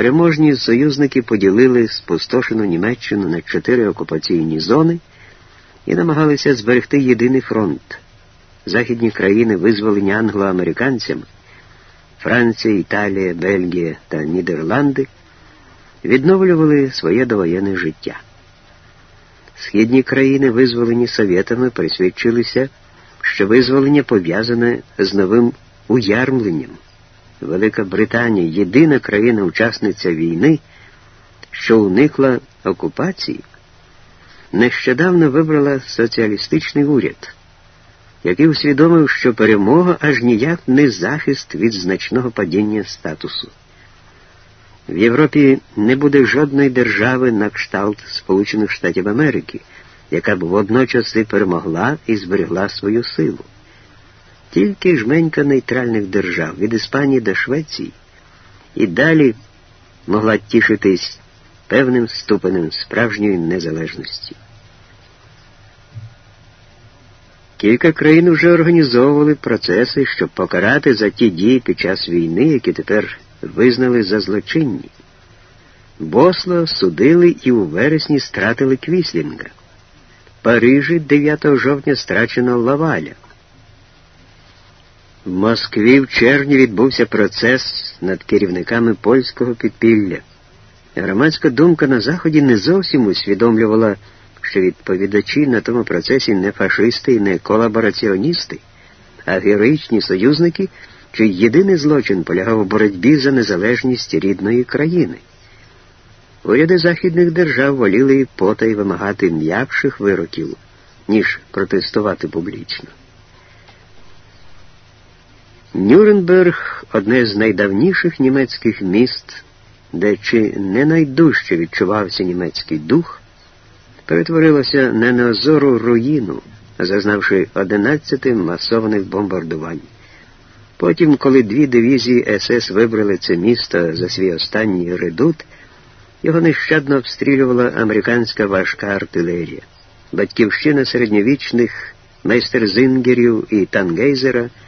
Переможні союзники поділили спустошену Німеччину на чотири окупаційні зони і намагалися зберегти єдиний фронт. Західні країни, визволені англоамериканцями, Франція, Італія, Бельгія та Нідерланди, відновлювали своє довоєнне життя. Східні країни, визволені совєтами, присвідчилися, що визволення пов'язане з новим уярмленням. Велика Британія єдина країна-учасниця війни, що уникла окупації, нещодавно вибрала соціалістичний уряд, який усвідомив, що перемога аж ніяк не захист від значного падіння статусу. В Європі не буде жодної держави на кшталт Сполучених Штатів Америки, яка б водночас і перемогла і зберегла свою силу. Тільки жменька нейтральних держав від Іспанії до Швеції і далі могла тішитись певним ступенем справжньої незалежності. Кілька країн уже організовували процеси, щоб покарати за ті дії під час війни, які тепер визнали за злочинні. Босло судили і у вересні стратили Квіслінга. В Парижі 9 жовтня страчено Лаваля. В Москві в червні відбувся процес над керівниками польського підпілля. Громадська думка на Заході не зовсім усвідомлювала, що відповідачі на тому процесі не фашисти і не колабораціоністи, а героїчні союзники, чий єдиний злочин полягав у боротьбі за незалежність рідної країни. Уряди західних держав воліли потай вимагати м'якших вироків, ніж протестувати публічно. Нюрнберг одне з найдавніших німецьких міст, де чи не найдужче відчувався німецький дух, перетворилося на неозору руїну, зазнавши 11 масованих бомбардувань. Потім, коли дві дивізії СС вибрали це місто за свій останній редут, його нещадно обстрілювала американська важка артилерія. Батьківщина середньовічних майстерзингерів і Тангейзера –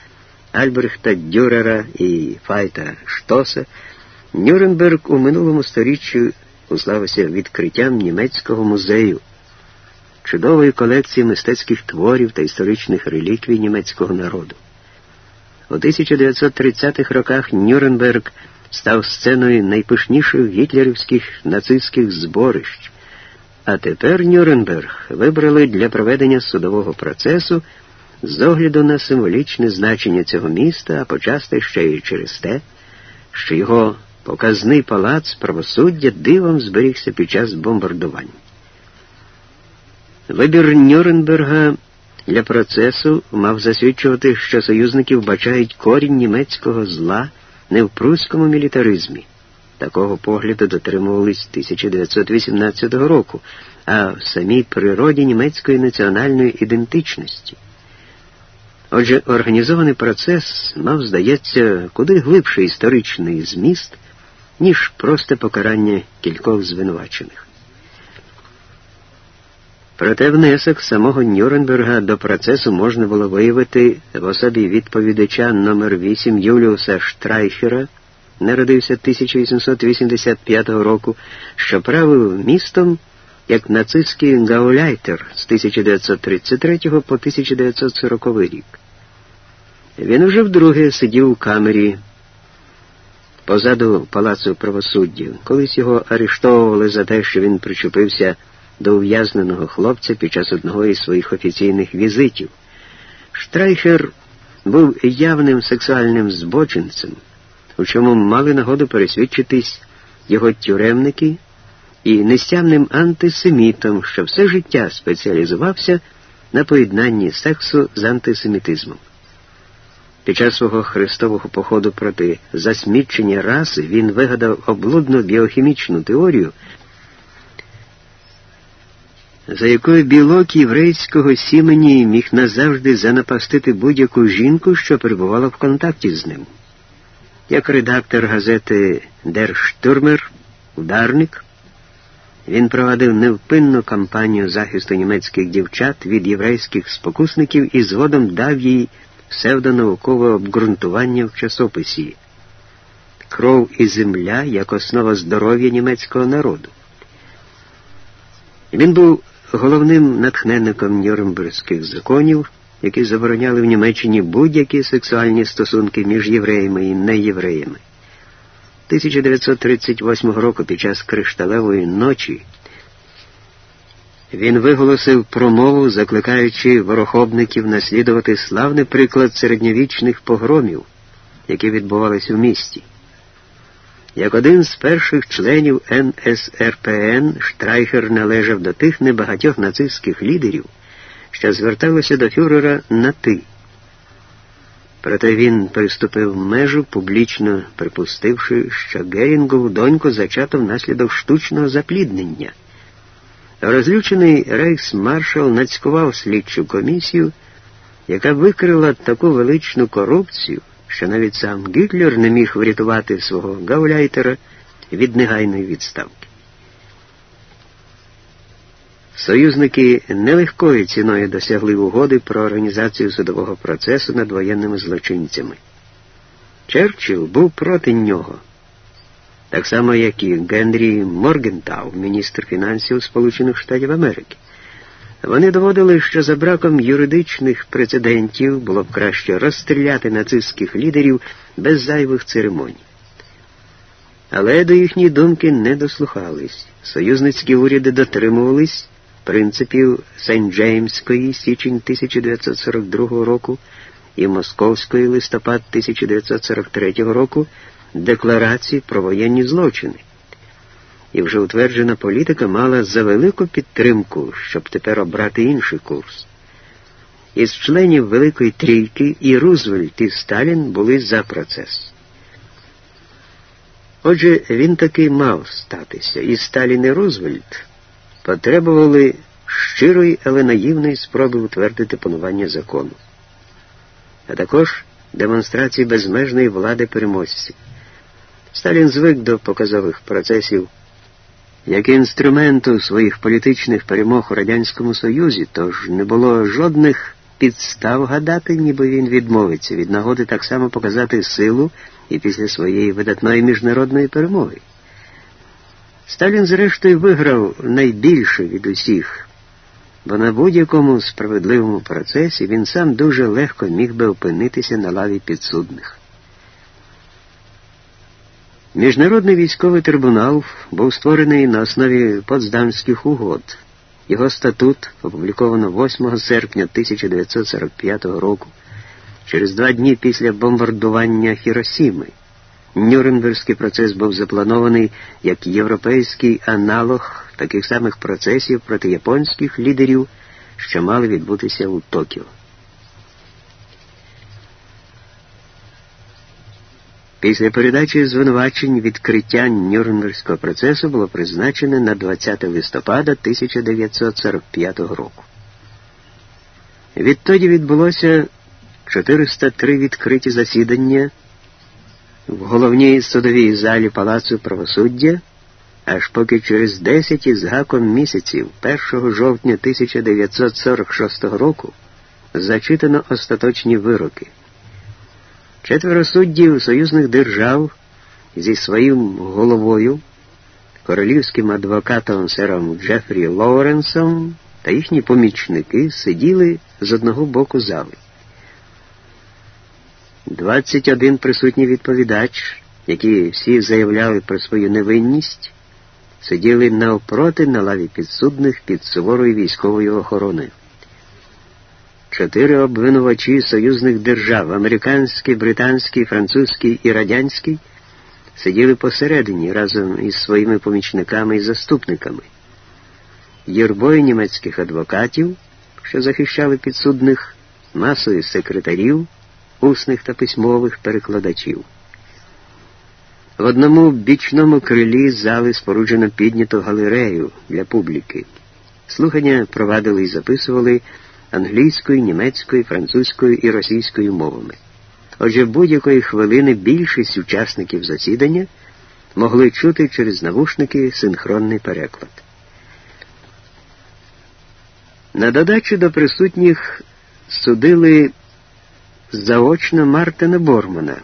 Альбрехта Дюрера і Файта Штоса, Нюрнберг у минулому сторіччі уславився відкриттям німецького музею, чудової колекції мистецьких творів та історичних реліквій німецького народу. У 1930-х роках Нюрнберг став сценою найпишніших гітлерівських нацистських зборищ, а тепер Нюрнберг вибрали для проведення судового процесу з огляду на символічне значення цього міста, а почасти ще й через те, що його показний палац правосуддя дивом зберігся під час бомбардувань. Вибір Нюрнберга для процесу мав засвідчувати, що союзники вбачають корінь німецького зла не в прусському мілітаризмі. Такого погляду дотримувались 1918 року, а в самій природі німецької національної ідентичності. Отже, організований процес мав, здається, куди глибший історичний зміст, ніж просто покарання кількох звинувачених. Проте внесок самого Нюрнберга до процесу можна було виявити в особі відповідача номер 8 Юліуса Штрайхера, народився 1885 року, що правив містом як нацистський гауляйтер з 1933 по 1940 рік. Він уже вдруге сидів у камері позаду палацу правосуддя. Колись його арештовували за те, що він причепився до ув'язненого хлопця під час одного із своїх офіційних візитів. Штрайхер був явним сексуальним збочинцем, у чому мали нагоду пересвідчитись його тюремники і нестямним антисемітом, що все життя спеціалізувався на поєднанні сексу з антисемітизмом. Під час свого хрестового походу проти засмічення раси він вигадав облудну біохімічну теорію, за якою білок єврейського сімені міг назавжди занапастити будь-яку жінку, що перебувала в контакті з ним. Як редактор газети Der Stürmer, ударник, він провадив невпинну кампанію захисту німецьких дівчат від єврейських спокусників і згодом дав їй псевдонаукове обґрунтування в часописі. кров і земля як основа здоров'я німецького народу. Він був головним натхненником Нюрнберзьких законів, які забороняли в Німеччині будь-які сексуальні стосунки між євреями і неєвреями. 1938 року під час кришталевої ночі він виголосив промову, закликаючи ворохобників наслідувати славний приклад середньовічних погромів, які відбувалися в місті. Як один з перших членів НСРПН Штрайхер належав до тих небагатьох нацистських лідерів, що зверталися до фюрера на ти. Проте він переступив межу, публічно припустивши, що Герінгову доньку зачато внаслідок штучного запліднення. Розлючений рейхсмаршал нацькував слідчу комісію, яка викрила таку величну корупцію, що навіть сам Гітлер не міг врятувати свого гауляйтера від негайної відставки. Союзники нелегкою ціною досягли угоди про організацію судового процесу над воєнними злочинцями. Черчилл був проти нього, так само, як і Генрі Моргентау, міністр фінансів Сполучених Штатів Америки. Вони доводили, що за браком юридичних прецедентів було б краще розстріляти нацистських лідерів без зайвих церемоній. Але до їхньої думки не дослухались. Союзницькі уряди дотримувались принципів Сент-Джеймської січень 1942 року і Московської листопад 1943 року декларації про воєнні злочини і вже утверджена політика мала за велику підтримку, щоб тепер обрати інший курс. Із членів Великої Трійки і Рузвельт і Сталін були за процес. Отже, він таки мав статися, і Сталін і Рузвельт потребували щирої, але наївної спроби утвердити панування закону, а також демонстрації безмежної влади переможців. Сталін звик до показових процесів як інструменту своїх політичних перемог у Радянському Союзі, тож не було жодних підстав гадати, ніби він відмовиться від нагоди так само показати силу і після своєї видатної міжнародної перемоги. Сталін, зрештою, виграв найбільше від усіх, бо на будь-якому справедливому процесі він сам дуже легко міг би опинитися на лаві підсудних. Міжнародний військовий трибунал був створений на основі Потсдамських угод. Його статут опубліковано 8 серпня 1945 року, через два дні після бомбардування Хіросіми. Нюрнберзький процес був запланований як європейський аналог таких самих процесів проти японських лідерів, що мали відбутися у Токіо. Після передачі звинувачень відкриття Нюрнберзького процесу було призначене на 20 листопада 1945 року. Відтоді відбулося 403 відкриті засідання в головній судовій залі Палацу правосуддя, аж поки через 10 із гаком місяців 1 жовтня 1946 року зачитано остаточні вироки. Четверо суддів союзних держав зі своїм головою, королівським адвокатом сером Джефрі Лоуренсом та їхні помічники сиділи з одного боку зали. 21 присутній відповідач, які всі заявляли про свою невинність, сиділи навпроти на лаві підсудних під суворою військовою охороною. Чотири обвинувачі союзних держав американський, британський, французький і радянський сиділи посередині разом із своїми помічниками і заступниками. Юрбою німецьких адвокатів, що захищали підсудних, масою секретарів, усних та письмових перекладачів. В одному бічному крилі зали споруджено підняту галерею для публіки. Слухання провадили і записували англійською, німецькою, французькою і російською мовами. Отже, будь-якої хвилини більшість учасників засідання могли чути через навушники синхронний переклад. На додачу до присутніх судили заочно Мартина Бормана,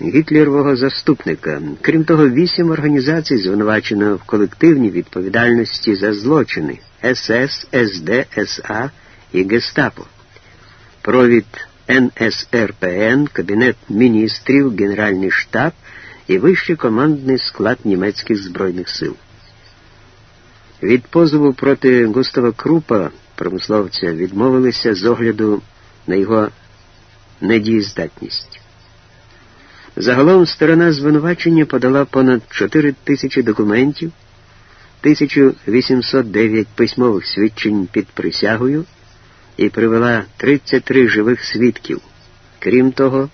гітлерового заступника. Крім того, вісім організацій звинувачено в колективній відповідальності за злочини СС, СД, СА і Гестапо. Провід НСРПН, Кабінет міністрів, Генеральний штаб і вищий командний склад німецьких збройних сил. Від позову проти Густава Крупа, промисловця, відмовилися з огляду на його недієздатність. Загалом сторона звинувачення подала понад 4 тисячі документів, 1809 письмових свідчень під присягою і привела 33 живих свідків. Крім того,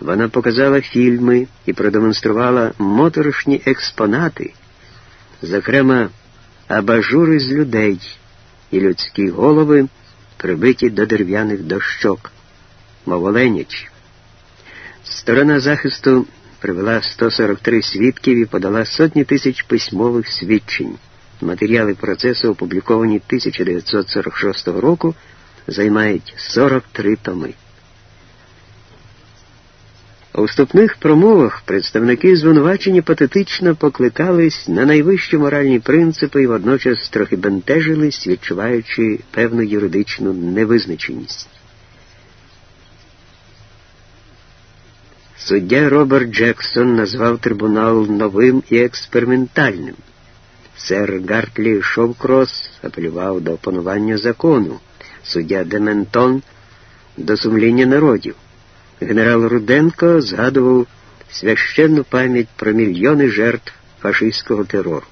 вона показала фільми і продемонструвала моторошні експонати, зокрема, абажури з людей і людські голови, прибиті до дерев'яних дощок, мов оленячі. Сторона захисту привела 143 свідків і подала сотні тисяч письмових свідчень. Матеріали процесу, опубліковані 1946 року, займають 43 томи. У вступних промовах представники звинувачення патетично покликались на найвищі моральні принципи і водночас трохи бентежились, відчуваючи певну юридичну невизначеність. Суддя Роберт Джексон назвав трибунал новим і експериментальним. Сер Гартлі Шовкрос апелював до опанування закону, суддя Дементон до сумління народів. Генерал Руденко згадував священну пам'ять про мільйони жертв фашистського терору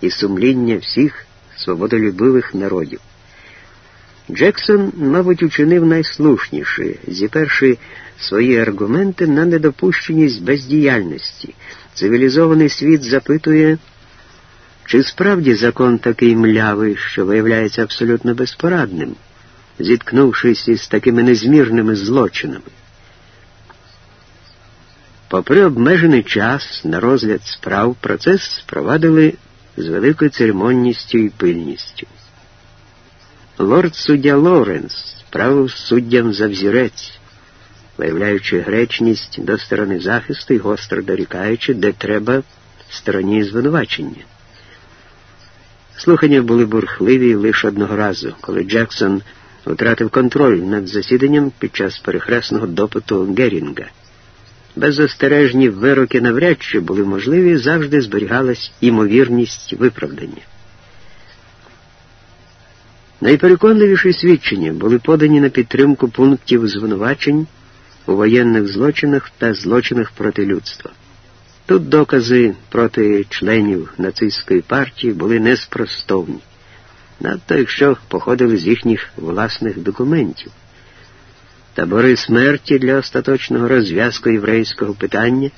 і сумління всіх свободолюбивих народів. Джексон, мабуть, учинив найслушніше, зіперши свої аргументи на недопущеність бездіяльності. Цивілізований світ запитує, чи справді закон такий млявий, що виявляється абсолютно безпорадним, зіткнувшись із такими незмірними злочинами. Попри обмежений час на розгляд справ, процес провадили з великою церемонністю і пильністю. Лорд суддя Лоуренс правив суддям за взірець, виявляючи гречність до сторони захисту і гостро дорікаючи, де треба стороні звинувачення. Слухання були бурхливі лише одного разу, коли Джексон втратив контроль над засіданням під час перехресного допиту Герінга. Беззастережні вироки навряд чи були можливі, завжди зберігалась імовірність виправдання. Найпереконливіші свідчення були подані на підтримку пунктів звинувачень у воєнних злочинах та злочинах проти людства. Тут докази проти членів нацистської партії були неспростовні, надто якщо походили з їхніх власних документів. Табори смерті для остаточного розв'язку єврейського питання,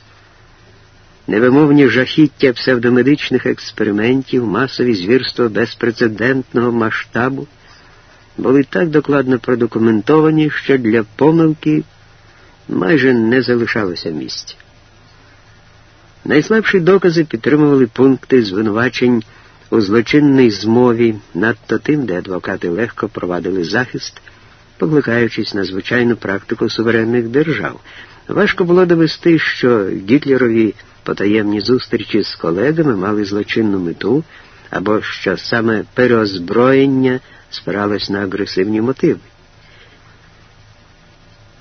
невимовні жахіття псевдомедичних експериментів, масові звірства безпрецедентного масштабу були так докладно продокументовані, що для помилки майже не залишалося місця. Найслабші докази підтримували пункти звинувачень у злочинній змові, надто тим, де адвокати легко провадили захист, покликаючись на звичайну практику суверенних держав. Важко було довести, що Гітлерові потаємні зустрічі з колегами мали злочинну мету, або що саме переозброєння спиралось на агресивні мотиви.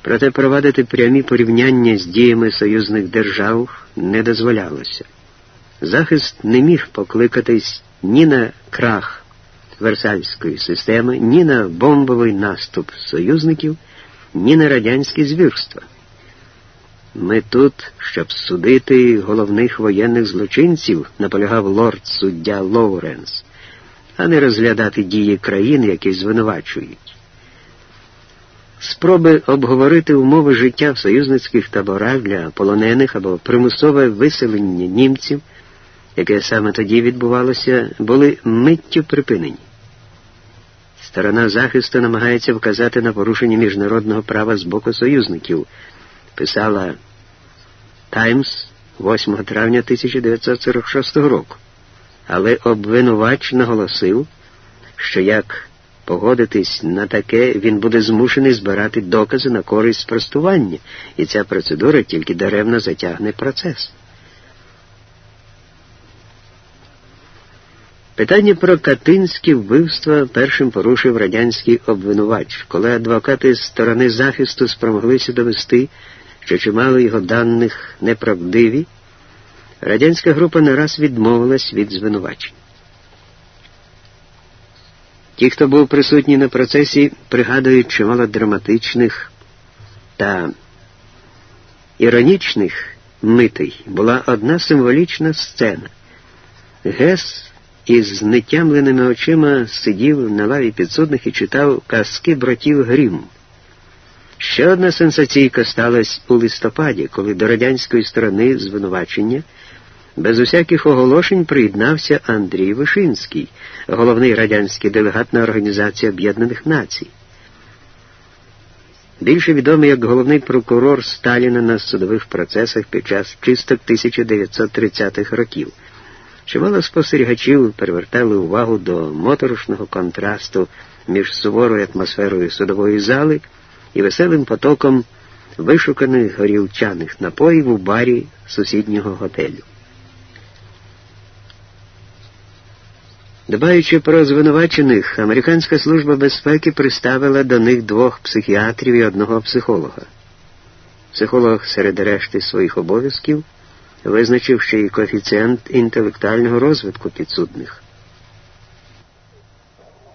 Проте провадити прямі порівняння з діями союзних держав не дозволялося. Захист не міг покликатись ні на крах Версальської системи, ні на бомбовий наступ союзників, ні на радянські звірства. Ми тут, щоб судити головних воєнних злочинців, наполягав лорд суддя Лоуренс, а не розглядати дії країн, які звинувачують. Спроби обговорити умови життя в союзницьких таборах для полонених або примусове виселення німців, яке саме тоді відбувалося, були миттю припинені. Сторона захисту намагається вказати на порушення міжнародного права з боку союзників, писала Таймс 8 травня 1946 року. Але обвинувач наголосив, що як погодитись на таке, він буде змушений збирати докази на користь спростування, і ця процедура тільки даремно затягне процес. Питання про катинські вбивства першим порушив радянський обвинувач, коли адвокати з сторони захисту спромоглися довести, що чимало його даних неправдиві, радянська група не раз відмовилась від звинувачень. Ті, хто був присутній на процесі, пригадують чимало драматичних та іронічних митей. Була одна символічна сцена. Гес із знетямленими очима сидів на лаві підсудних і читав казки братів Грім. Ще одна сенсаційка сталася у листопаді, коли до радянської сторони звинувачення без усяких оголошень приєднався Андрій Вишинський, головний радянський делегат на Організації Об'єднаних Націй. Більше відомий як головний прокурор Сталіна на судових процесах під час чисток 1930-х років. Чимало спостерігачів привертали увагу до моторошного контрасту між суворою атмосферою судової зали і веселим потоком вишуканих горілчаних напоїв у барі сусіднього готелю. Дбаючи про звинувачених, Американська служба безпеки приставила до них двох психіатрів і одного психолога. Психолог серед решти своїх обов'язків визначив ще й коефіцієнт інтелектуального розвитку підсудних.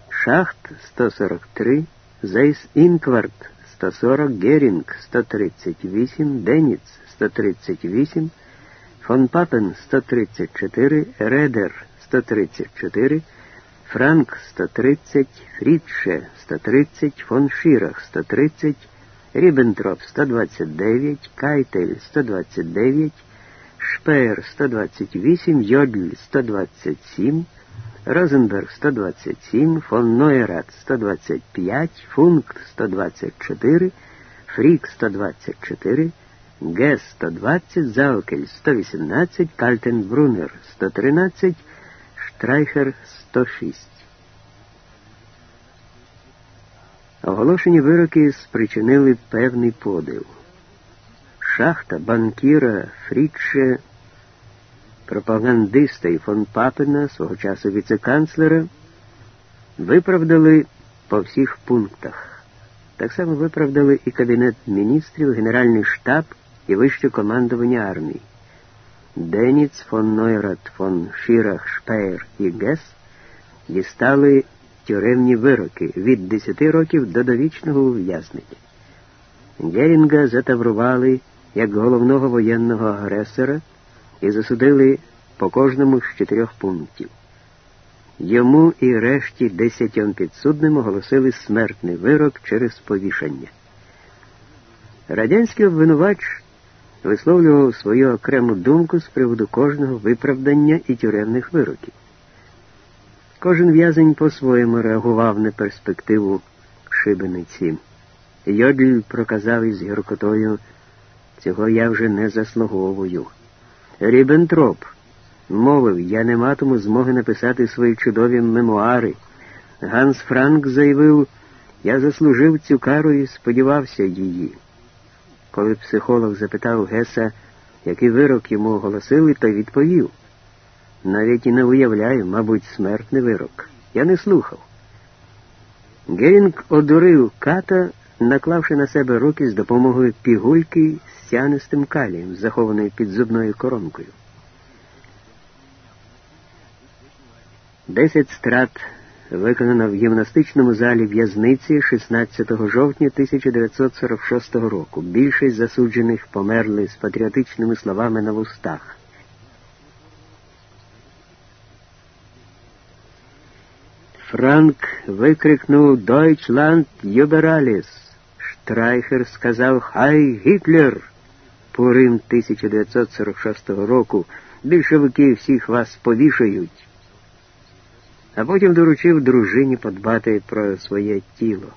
Шахт 143, Зейс Інкварт 140, Герінг 138, Деніц 138, фон Папен 134, Редер 134, Франк 130, Фрідше 130, фон Шірах 130, Ріббентроп 129, Кайтель 129, Шпеєр 128, Йодль 127, Розенберг 127, фон Нойрат 125, Функ 124, Фрік 124, Гес 120, Заукель 118, Кальтенбрунер 113, Штрайхер 106. Оголошені вироки спричинили певний подив. Шахта, банкіра, Фрідше, пропагандиста і фон Папена, свого часу віцеканцлера, виправдали по всіх пунктах. Так само виправдали і Кабінет міністрів, Генеральний штаб і вище командування армії. Деніц фон Нойрат фон Шірах, Шпеєр і Гес дістали тюремні вироки від 10 років до довічного ув'язнення. Герінга затаврували як головного воєнного агресора і засудили по кожному з чотирьох пунктів. Йому і решті десятьом підсудним оголосили смертний вирок через повішання. Радянський обвинувач висловлював свою окрему думку з приводу кожного виправдання і тюремних вироків. Кожен в'язень по-своєму реагував на перспективу шибениці. Йодль проказав із гіркотою, цього я вже не заслуговую. Рібентроп мовив, я не матиму змоги написати свої чудові мемуари. Ганс Франк заявив, я заслужив цю кару і сподівався її. Коли психолог запитав Геса, який вирок йому оголосили, той відповів. Навіть і не уявляю, мабуть, смертний вирок. Я не слухав. Герінг одурив ката, наклавши на себе руки з допомогою пігульки з сянистим калієм, захованою під зубною коронкою. Десять страт виконано в гімнастичному залі в'язниці 16 жовтня 1946 року. Більшість засуджених померли з патріотичними словами на вустах. Франк викрикнув «Дойчланд юбераліс!» Штрайхер сказав «Хай Гітлер!» Пурим 1946 року. Більшовики всіх вас повішають а потім доручив дружині подбати про своє тіло.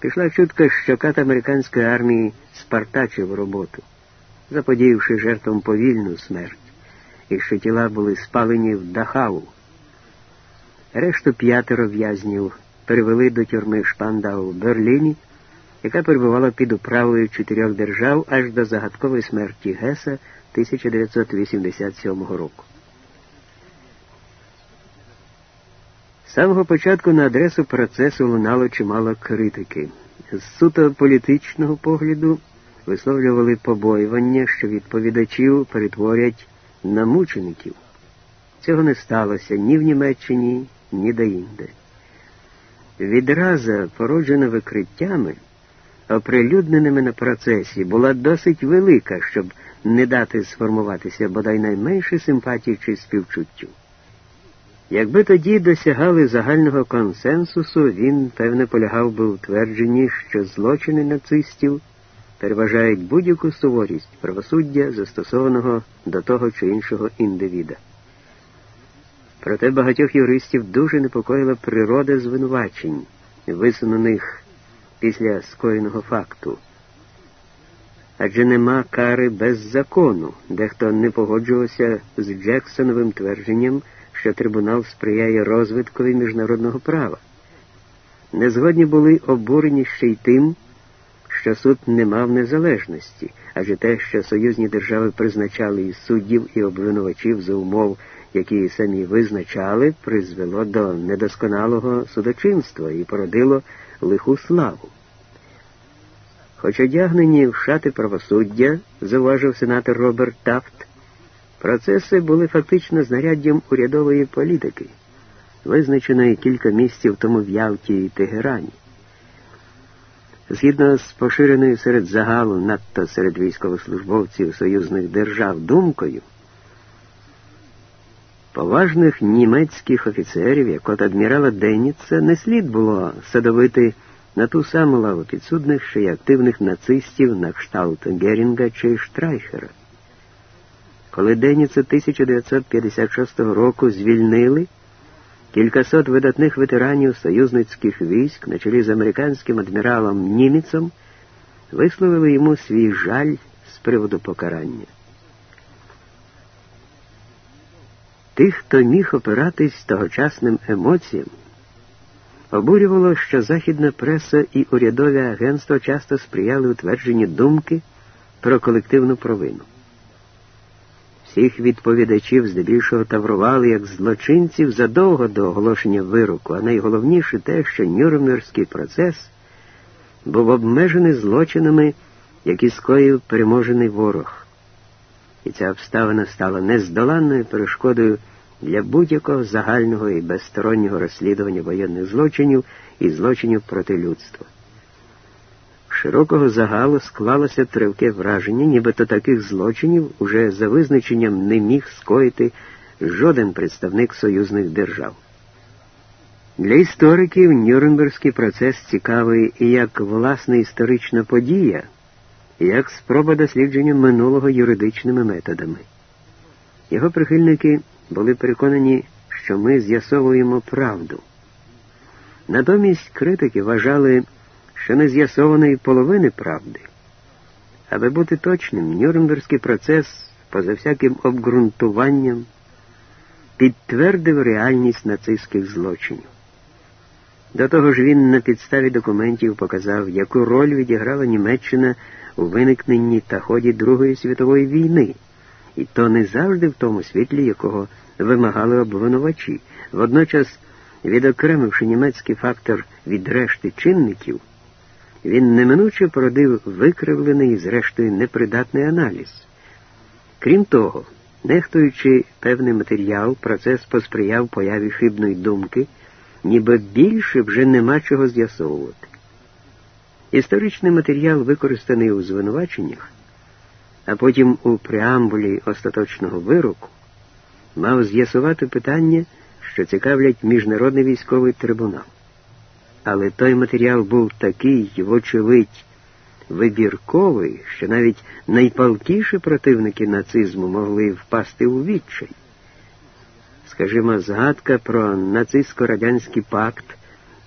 Пішла чутка, що кат американської армії спартачив роботу, заподіявши жертвам повільну смерть, і що тіла були спалені в Дахау. Решту п'ятеро в'язнів перевели до тюрми Шпандау в Берліні, яка перебувала під управою чотирьох держав аж до загадкової смерті Геса 1987 року. З самого початку на адресу процесу лунало чимало критики. З суто політичного погляду висловлювали побоювання, що відповідачів перетворять на мучеників. Цього не сталося ні в Німеччині, ні деінде. Відраза, породжена викриттями, оприлюдненими на процесі, була досить велика, щоб не дати сформуватися бодай найменше симпатії чи співчуттю. Якби тоді досягали загального консенсусу, він, певне, полягав би у твердженні, що злочини нацистів переважають будь-яку суворість правосуддя, застосованого до того чи іншого індивіда. Проте багатьох юристів дуже непокоїла природа звинувачень, висунених після скоєного факту. Адже нема кари без закону, дехто не погоджувався з Джексоновим твердженням, що трибунал сприяє розвиткові міжнародного права. Незгодні були обурені ще й тим, що суд не мав незалежності, адже те, що союзні держави призначали і суддів і обвинувачів за умов, які самі визначали, призвело до недосконалого судочинства і породило лиху славу. Хоч одягнені в шати правосуддя, зауважив сенатор Роберт Тафт, процеси були фактично знаряддям урядової політики, визначеної кілька місяців тому в Ялті і Тегерані. Згідно з поширеною серед загалу, надто серед військовослужбовців союзних держав думкою, поважних німецьких офіцерів, як от адмірала Деніца, не слід було садовити на ту саму лаву підсудних, що й активних нацистів на кшталт Герінга чи Штрайхера. Коли Деніца 1956 року звільнили, кількасот видатних ветеранів союзницьких військ на чолі з американським адміралом Німіцем висловили йому свій жаль з приводу покарання. Тих, хто міг опиратись тогочасним емоціям, обурювало, що західна преса і урядові агентства часто сприяли утвердженню думки про колективну провину. Всіх відповідачів здебільшого таврували як злочинців задовго до оголошення вироку, а найголовніше те, що Нюрнберзький процес був обмежений злочинами, які скоїв переможений ворог. І ця обставина стала нездоланною перешкодою для будь-якого загального і безстороннього розслідування воєнних злочинів і злочинів проти людства. Широкого загалу склалося тривке враження, нібито таких злочинів уже за визначенням не міг скоїти жоден представник союзних держав. Для істориків Нюрнберзький процес цікавий і як власна історична подія, і як спроба дослідження минулого юридичними методами. Його прихильники були переконані, що ми з'ясовуємо правду. Натомість критики вважали, що не з'ясованої половини правди. Аби бути точним, Нюрнберзький процес, поза всяким обґрунтуванням, підтвердив реальність нацистських злочинів. До того ж він на підставі документів показав, яку роль відіграла Німеччина у виникненні та ході Другої світової війни, і то не завжди в тому світлі, якого вимагали обвинувачі. Водночас, відокремивши німецький фактор від решти чинників, він неминуче породив викривлений і, зрештою, непридатний аналіз. Крім того, нехтуючи певний матеріал, процес посприяв появі хибної думки, ніби більше вже нема чого з'ясовувати. Історичний матеріал, використаний у звинуваченнях, а потім у преамбулі остаточного вироку, мав з'ясувати питання, що цікавлять Міжнародний військовий трибунал. Але той матеріал був такий, вочевидь, вибірковий, що навіть найпалкіші противники нацизму могли впасти у відчай. Скажімо, згадка про нацистсько-радянський пакт,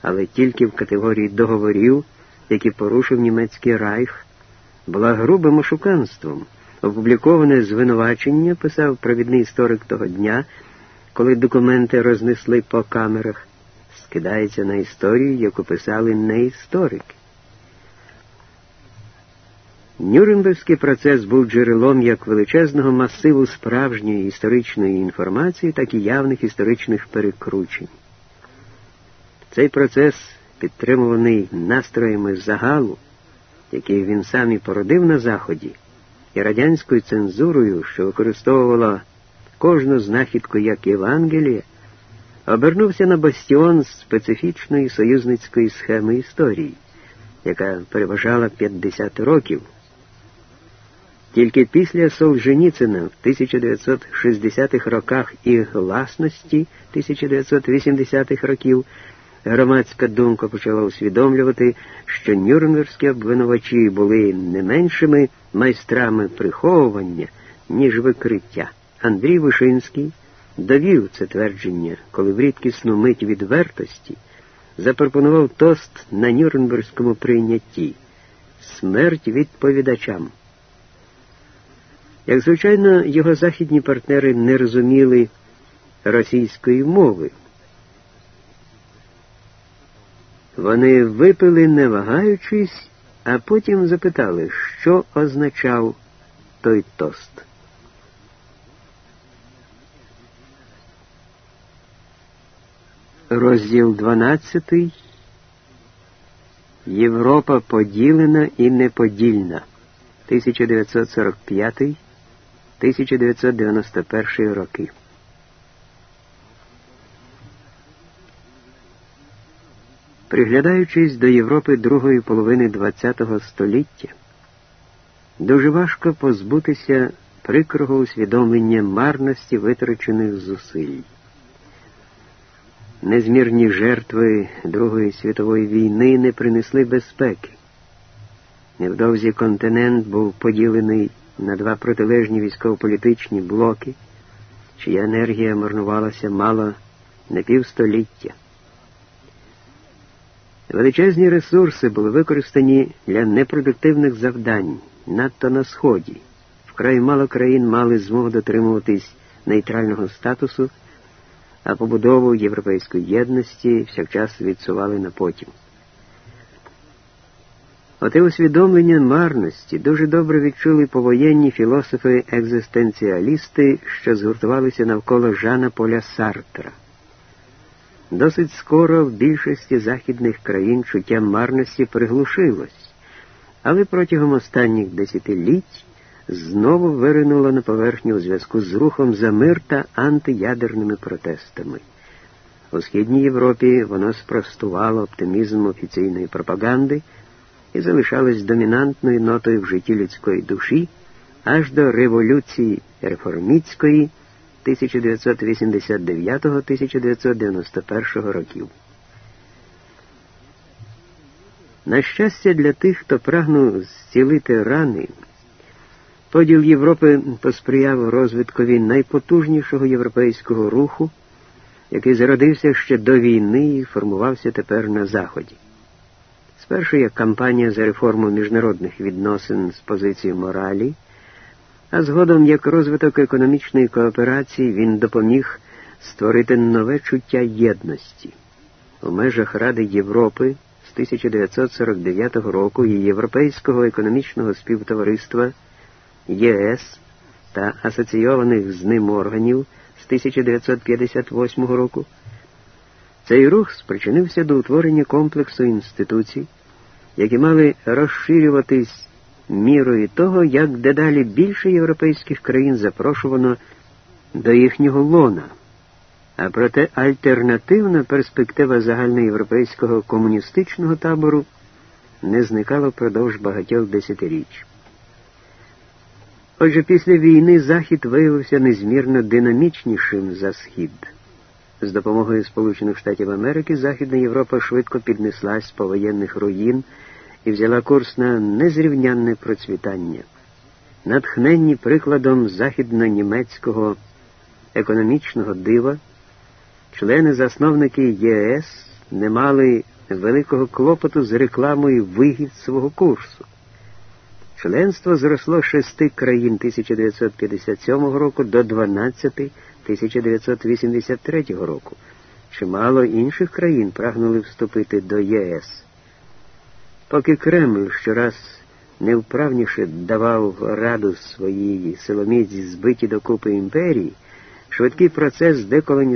але тільки в категорії договорів, які порушив німецький райх, була грубим ошуканством. Опубліковане звинувачення писав провідний історик того дня, коли документи рознесли по камерах скидається на історію, яку писали не історики. Нюрнберзький процес був джерелом як величезного масиву справжньої історичної інформації, так і явних історичних перекручень. Цей процес, підтримуваний настроями загалу, який він сам і породив на Заході, і радянською цензурою, що використовувала кожну знахідку як Євангелія, обернувся на бастіон специфічної союзницької схеми історії, яка переважала 50 років. Тільки після Солженіцина в 1960-х роках і гласності 1980-х років громадська думка почала усвідомлювати, що нюрнберзькі обвинувачі були не меншими майстрами приховування, ніж викриття. Андрій Вишинський довів це твердження, коли в рідкісну мить відвертості запропонував тост на Нюрнберзькому прийнятті смерть відповідачам. Як звичайно, його західні партнери не розуміли російської мови. Вони випили, не вагаючись, а потім запитали, що означав той тост. Розділ 12. Європа поділена і неподільна. 1945-1991 роки. Приглядаючись до Європи другої половини ХХ століття, дуже важко позбутися прикрого усвідомлення марності витрачених зусиль. Незмірні жертви Другої світової війни не принесли безпеки. Невдовзі континент був поділений на два протилежні військово-політичні блоки, чия енергія марнувалася мало не півстоліття. Величезні ресурси були використані для непродуктивних завдань, надто на Сході. Вкрай мало країн мали змогу дотримуватись нейтрального статусу, а побудову європейської єдності всякчас відсували на потім. Оте усвідомлення марності дуже добре відчули повоєнні філософи-екзистенціалісти, що згуртувалися навколо Жана Поля Сартра. Досить скоро в більшості західних країн чуття марності приглушилось, але протягом останніх десятиліть знову виринуло на поверхню у зв'язку з рухом за мир та антиядерними протестами. У Східній Європі воно спростувало оптимізм офіційної пропаганди і залишалось домінантною нотою в житті людської душі аж до революції реформістської 1989-1991 років. На щастя, для тих, хто прагнув зцілити рани, поділ Європи посприяв розвиткові найпотужнішого європейського руху, який зародився ще до війни і формувався тепер на Заході. Спершу як кампанія за реформу міжнародних відносин з позиції моралі, а згодом як розвиток економічної кооперації він допоміг створити нове чуття єдності. У межах Ради Європи з 1949 року і Європейського економічного співтовариства ЄС та асоційованих з ним органів з 1958 року. Цей рух спричинився до утворення комплексу інституцій, які мали розширюватись мірою того, як дедалі більше європейських країн запрошувано до їхнього лона. А проте альтернативна перспектива загальноєвропейського комуністичного табору не зникала впродовж багатьох десятиріч. Отже, після війни Захід виявився незмірно динамічнішим за Схід. З допомогою Сполучених Штатів Америки Західна Європа швидко піднеслась з повоєнних руїн і взяла курс на незрівнянне процвітання. Натхненні прикладом західно-німецького економічного дива, члени засновники ЄС не мали великого клопоту з рекламою вигід свого курсу. Членство зросло з шести країн 1957 року до 12 1983 року, чимало інших країн прагнули вступити до ЄС. Поки Кремль щораз невправніше давав раду своїй силоміці збиті докупи імперії, швидкий процес деколонізації